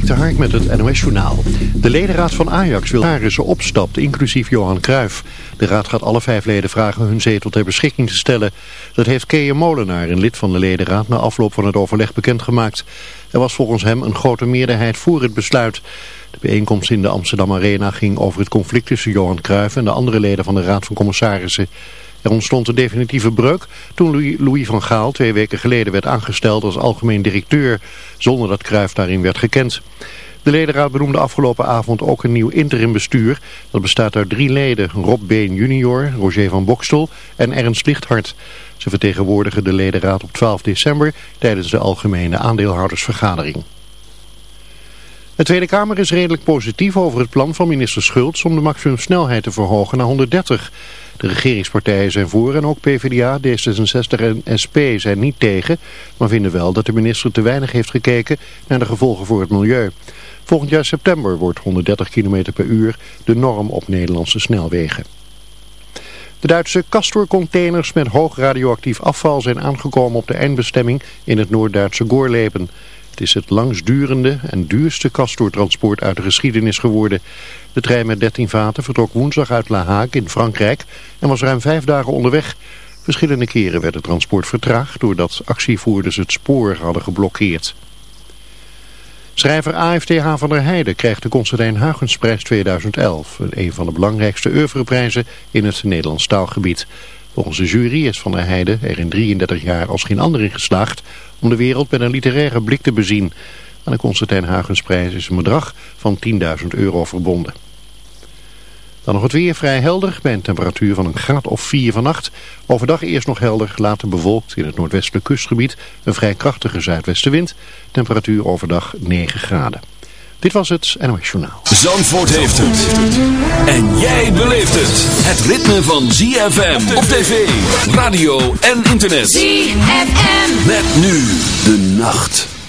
Dik de met het NOS Journaal. De ledenraad van Ajax wil ze opstapt, inclusief Johan Cruijff. De raad gaat alle vijf leden vragen hun zetel ter beschikking te stellen. Dat heeft Keeën Molenaar, een lid van de ledenraad, na afloop van het overleg bekendgemaakt. Er was volgens hem een grote meerderheid voor het besluit. De bijeenkomst in de Amsterdam Arena ging over het conflict tussen Johan Cruijff en de andere leden van de raad van commissarissen. Er ontstond een definitieve breuk toen Louis van Gaal twee weken geleden werd aangesteld als algemeen directeur, zonder dat Cruijff daarin werd gekend. De ledenraad benoemde afgelopen avond ook een nieuw interimbestuur. Dat bestaat uit drie leden, Rob Been junior, Roger van Bokstel en Ernst Lichthart. Ze vertegenwoordigen de ledenraad op 12 december tijdens de algemene aandeelhoudersvergadering. De Tweede Kamer is redelijk positief over het plan van minister Schultz om de maximumsnelheid te verhogen naar 130. De regeringspartijen zijn voor en ook PvdA, D66 en SP zijn niet tegen, maar vinden wel dat de minister te weinig heeft gekeken naar de gevolgen voor het milieu. Volgend jaar september wordt 130 km per uur de norm op Nederlandse snelwegen. De Duitse Castor-containers met hoog radioactief afval zijn aangekomen op de eindbestemming in het Noord-Duitse Goorlepen. Het is het langstdurende en duurste Castor-transport uit de geschiedenis geworden. De trein met 13 vaten vertrok woensdag uit La Hague in Frankrijk en was ruim vijf dagen onderweg. Verschillende keren werd het transport vertraagd doordat actievoerders het spoor hadden geblokkeerd. Schrijver AFTH van der Heijden krijgt de Constantijn Huygensprijs 2011. Een van de belangrijkste oeuvreprijzen in het Nederlands taalgebied. Volgens de jury is Van der Heijden er in 33 jaar als geen ander in geslaagd om de wereld met een literaire blik te bezien. Aan de Constantijn Huygensprijs is een bedrag van 10.000 euro verbonden. Dan nog het weer vrij helder bij een temperatuur van een graad of 4 vannacht. Overdag eerst nog helder, later bewolkt in het noordwestelijke kustgebied een vrij krachtige zuidwestenwind. Temperatuur overdag 9 graden. Dit was het NOS Journaal. Zandvoort heeft het. En jij beleeft het. Het ritme van ZFM op tv, radio en internet. ZFM. Met nu de nacht.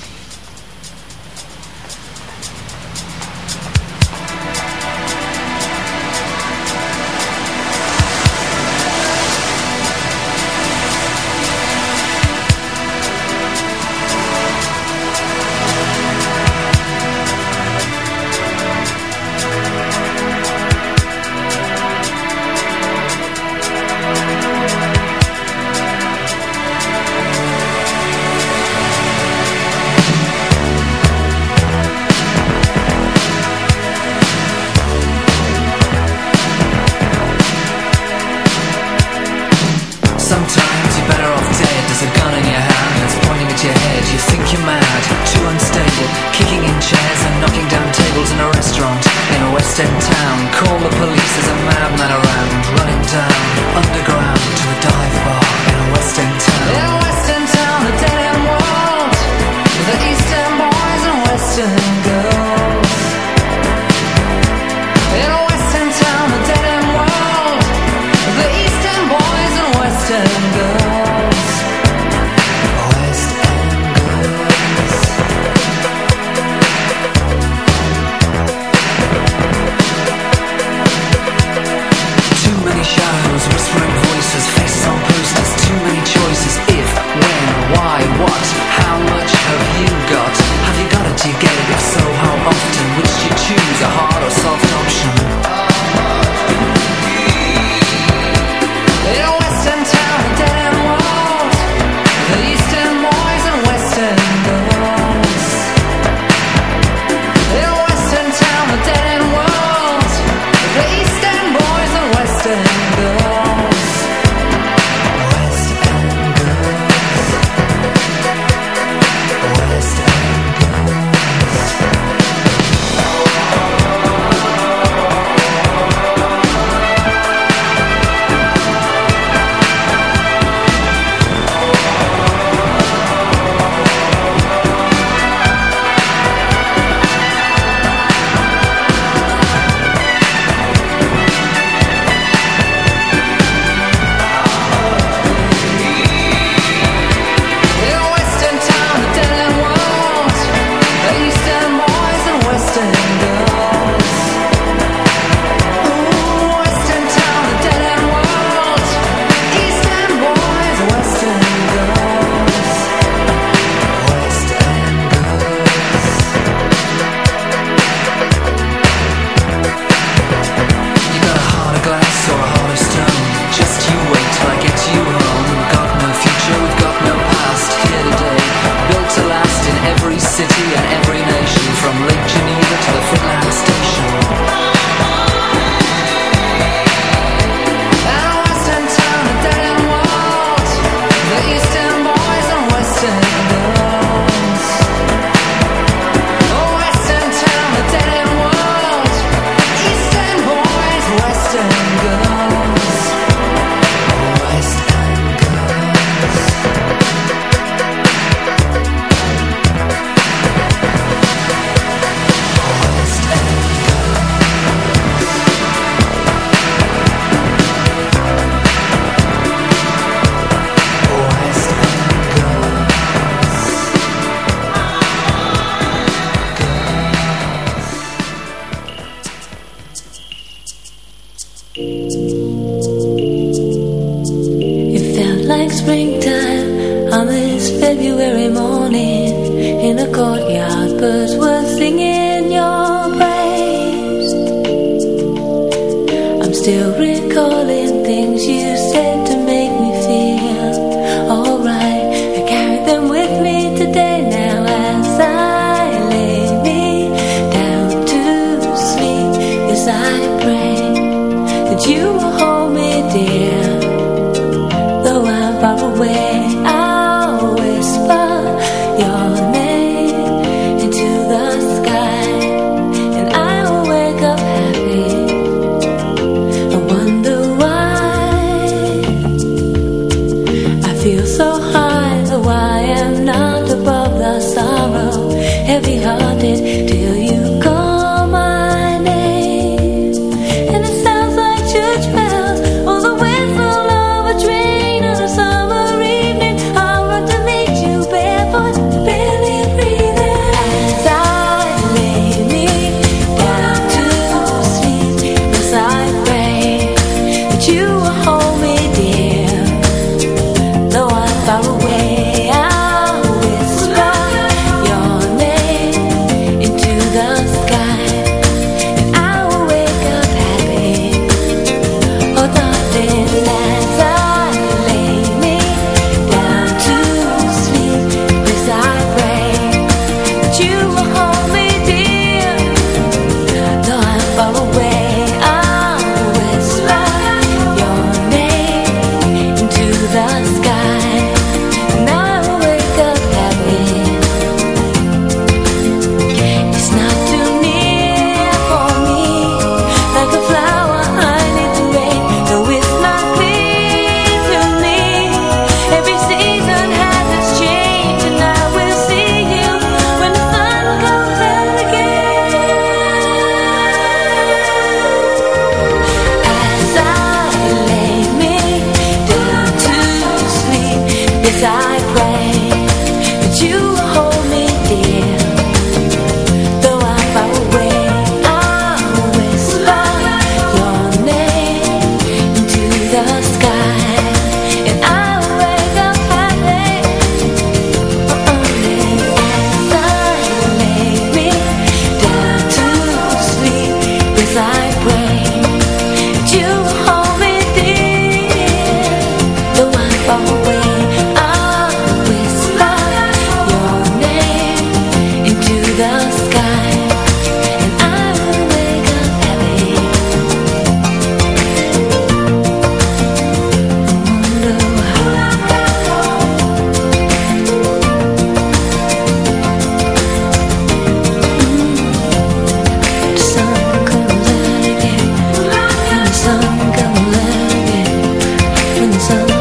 in the sun.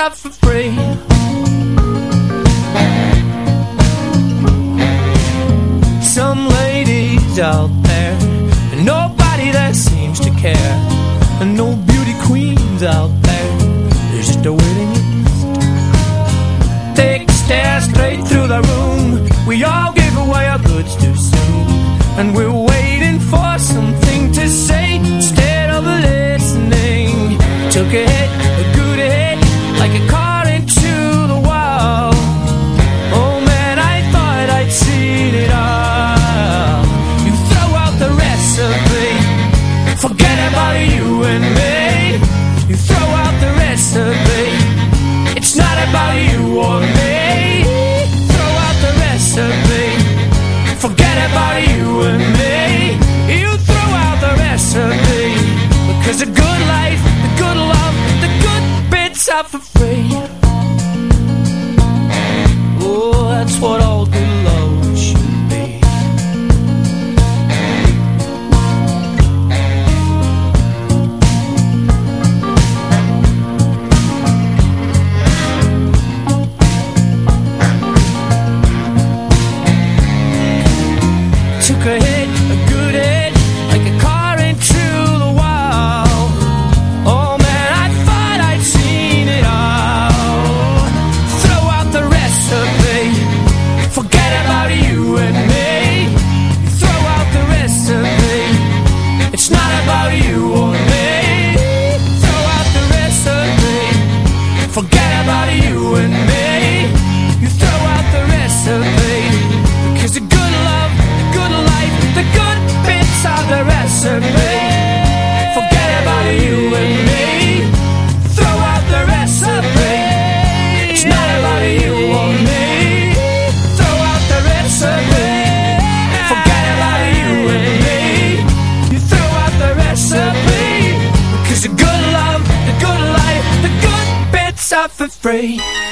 up. Free.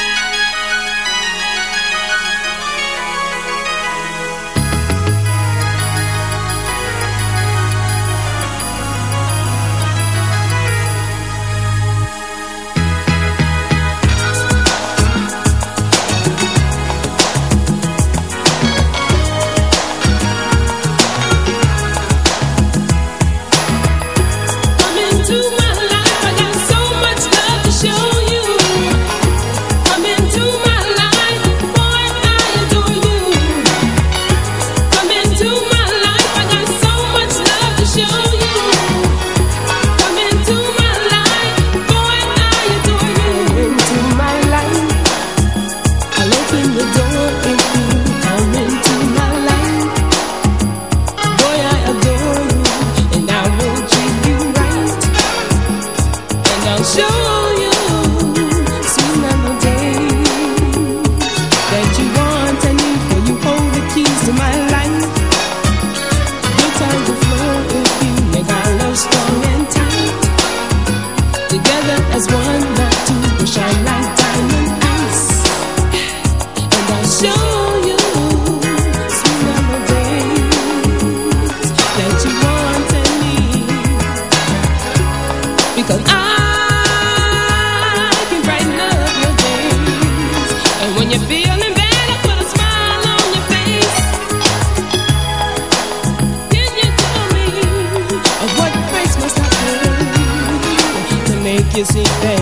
you see, bad?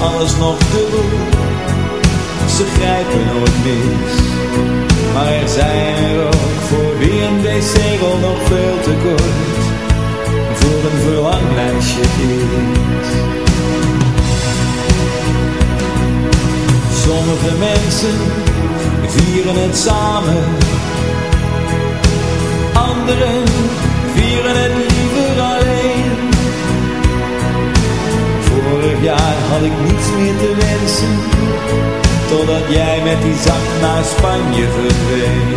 alles nog dubbel. Ze grijpen nooit mis, maar er zijn er ook voor wie een wc-rol nog veel te kort voor een verlanglijstje is. Sommige mensen vieren het samen, anderen vieren het Vorig jaar had ik niets meer te wensen, totdat jij met die zak naar Spanje verdween.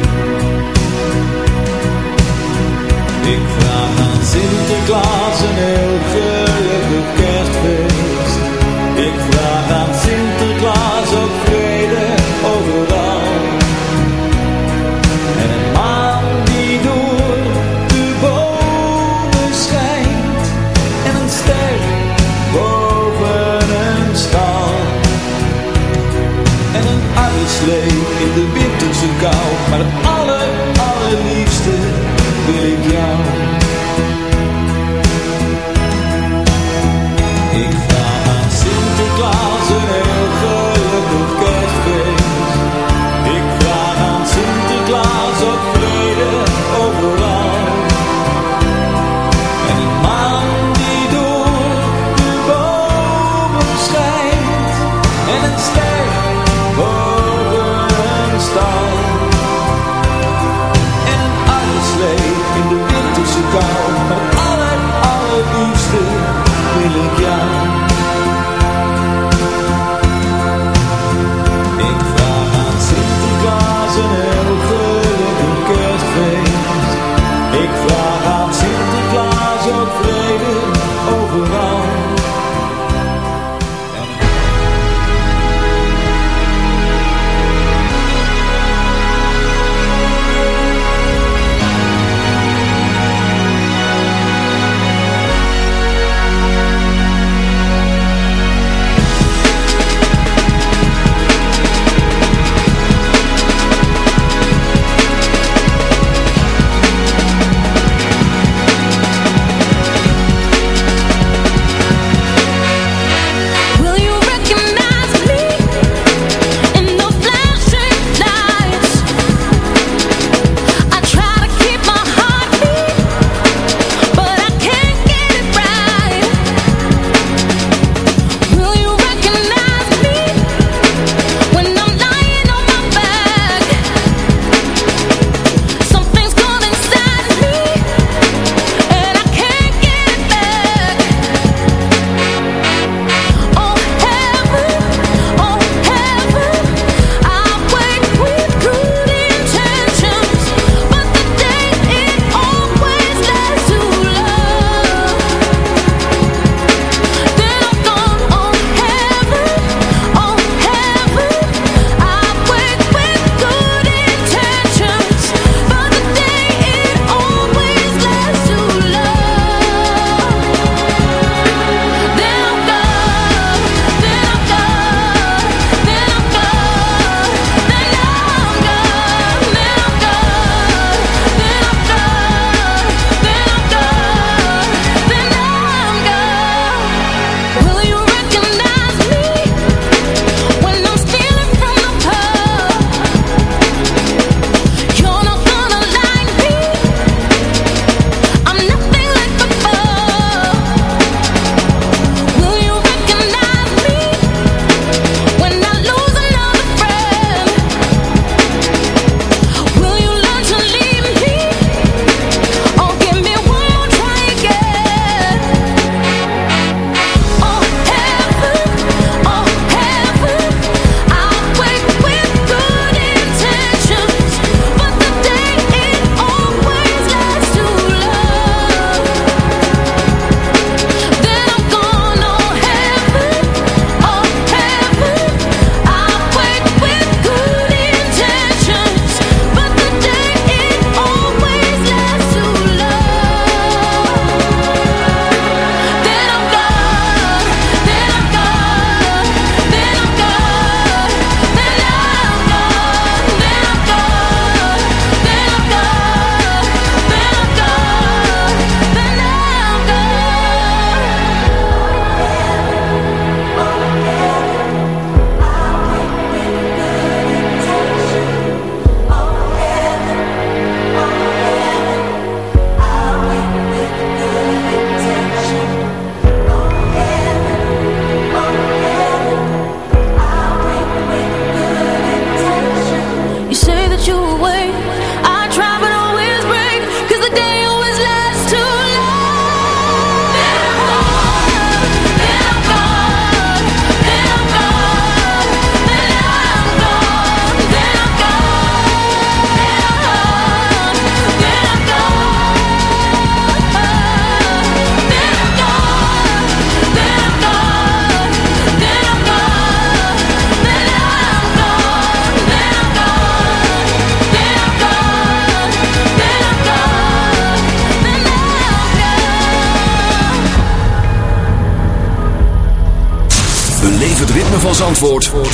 Ik vraag aan Sinterklaas een heel gelukkig kerstfeest.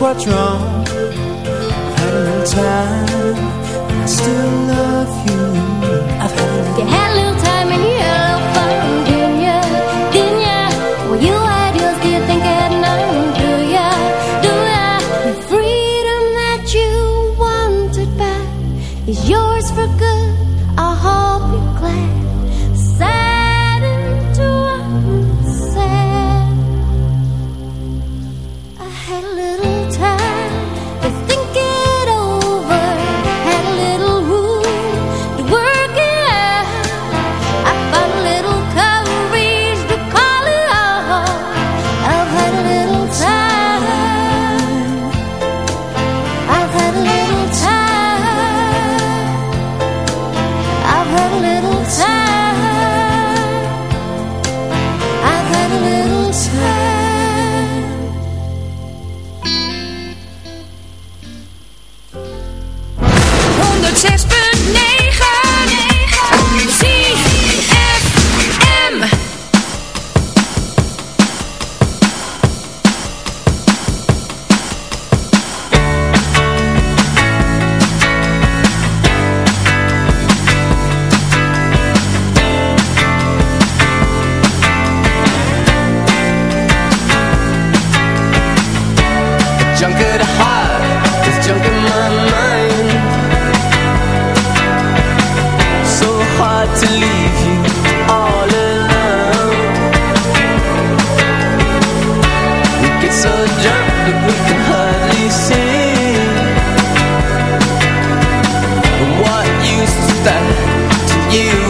what's wrong. Had a time and I still love you. I've had a little time and you back to you.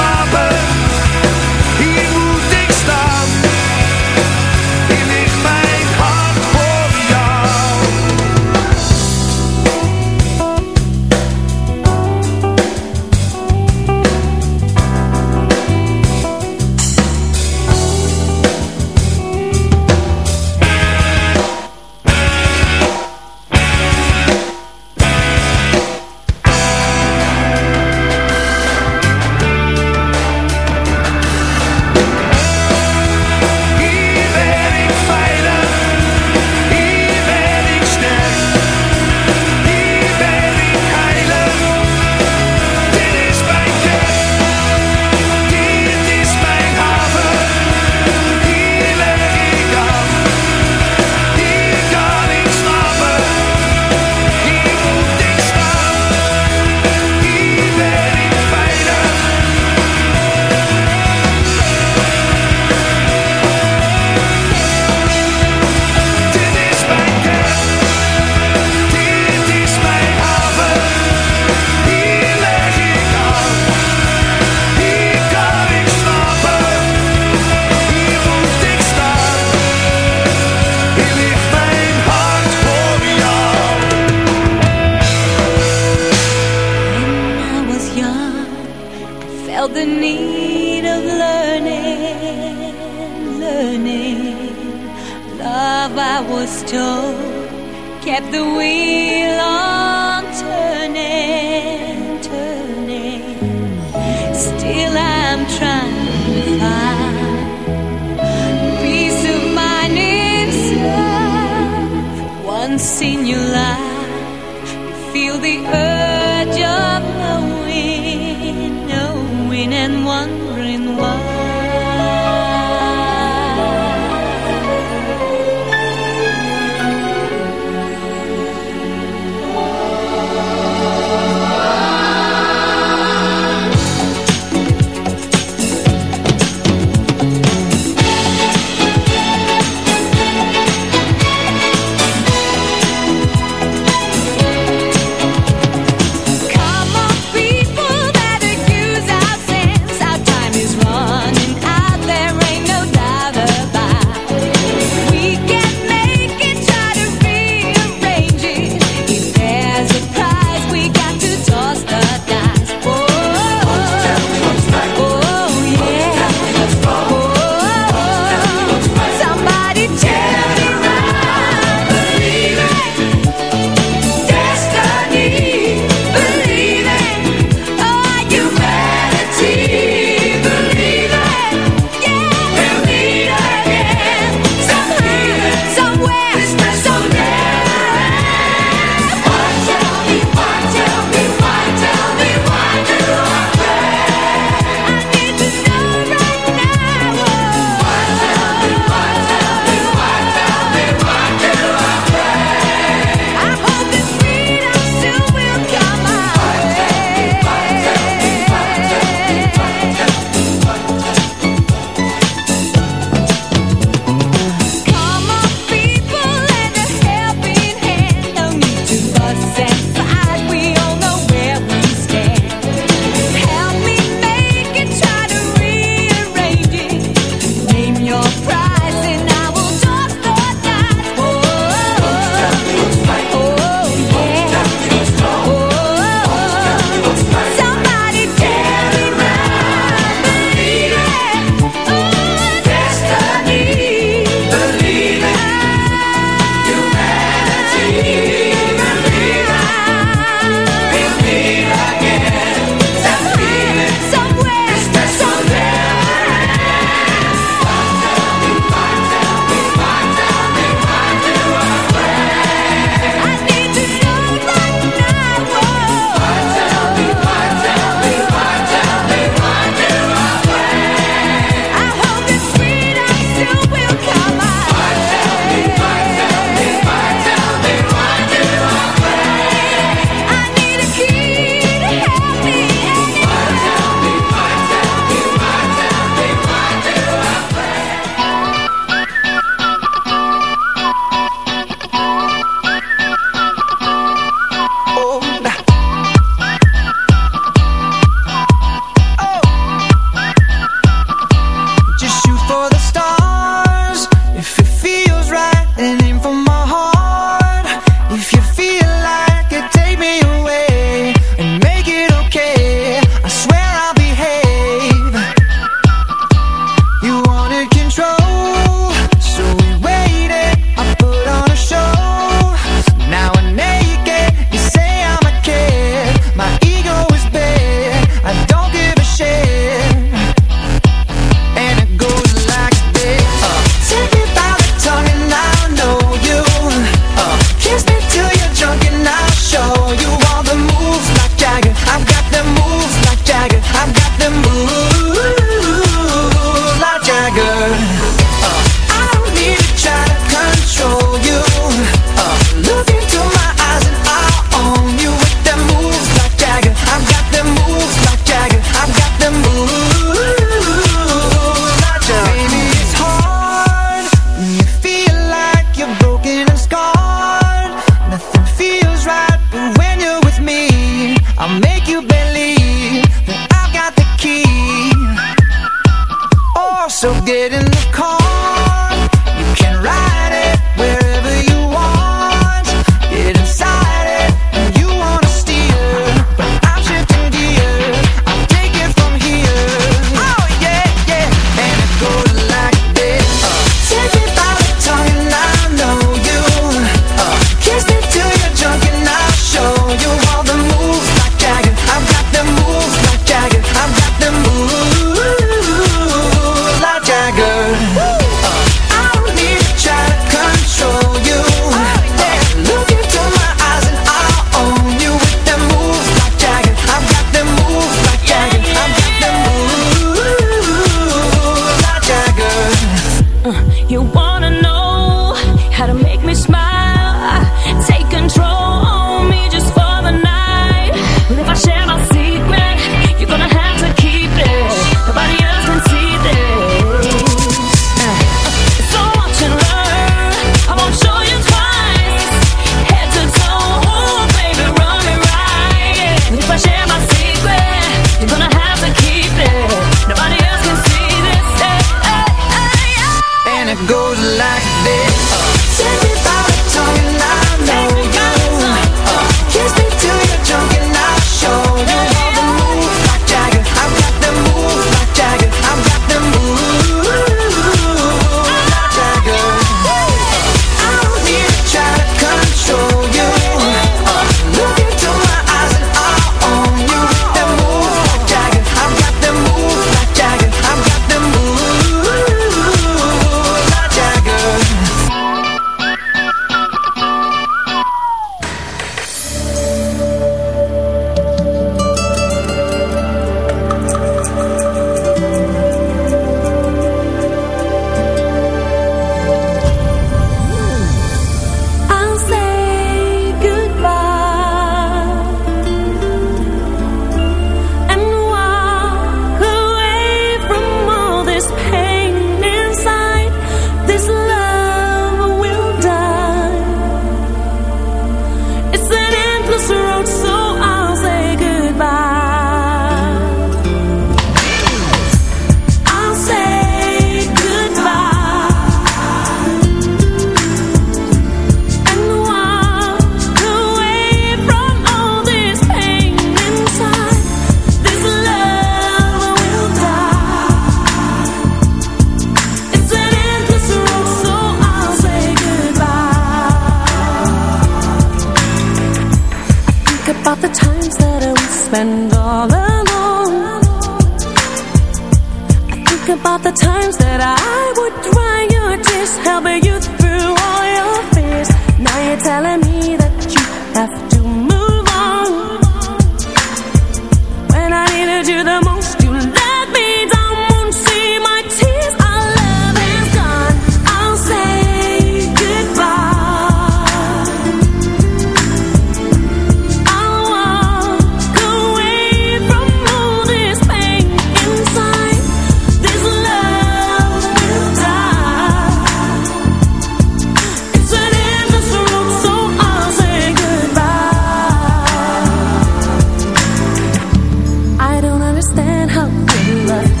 out in love.